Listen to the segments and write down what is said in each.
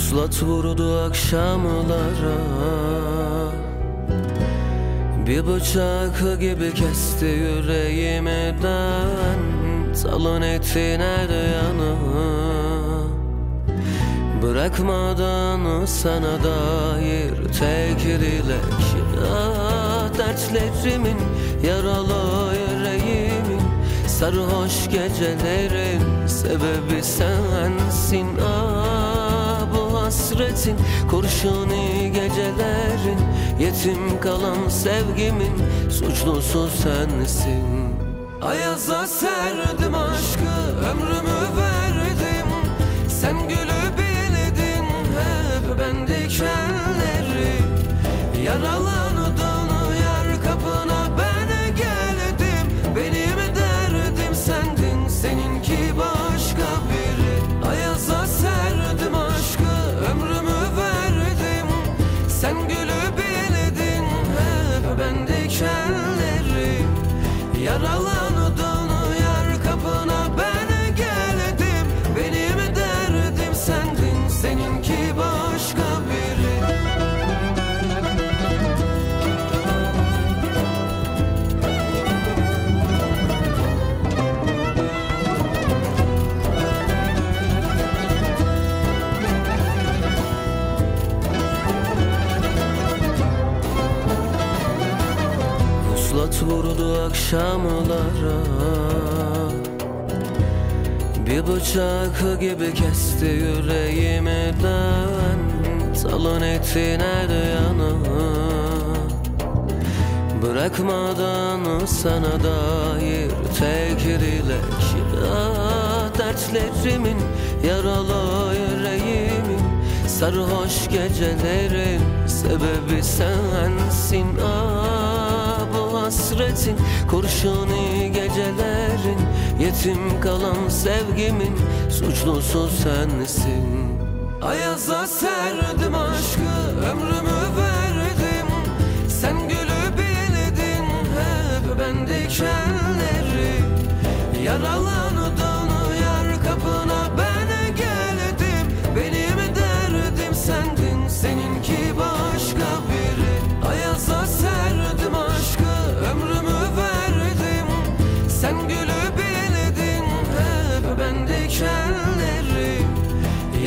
Puslat vurdu akşamlara. Bir bıçak gibi kesti yüreğimden Talon etti nerede yanı? Bırakmadan sana dair tek dilek. Ah, Dertlerimin yaralı yüreğimin. Sarhoş gecelerin sebebi sensin. Ah hasretin kurşuni gecelerin Yetim kalan sevgimin suçlusu sensin. Ayaza serdim aşkı ömrümü verdim. Sen gülü bildin hep ben dikenleri Yaralandım Yaralandım Puslat vurdu akşamlara Bir bıçak gibi kesti yüreğimden Talon etti nerede yanı? Bırakmadan sana dair tek dilek. Ah, Dertlerimin yaralı yüreğimin Sarhoş gecelerin sebebi sensin. Ah hasretin kurşuni gecelerin Yetim kalan sevgimin suçlusu sensin. Ayaza serdim aşkı ömrümü verdim. Sen gülü bildin hep ben dikenleri Yaralandım yer kapına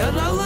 Yaralı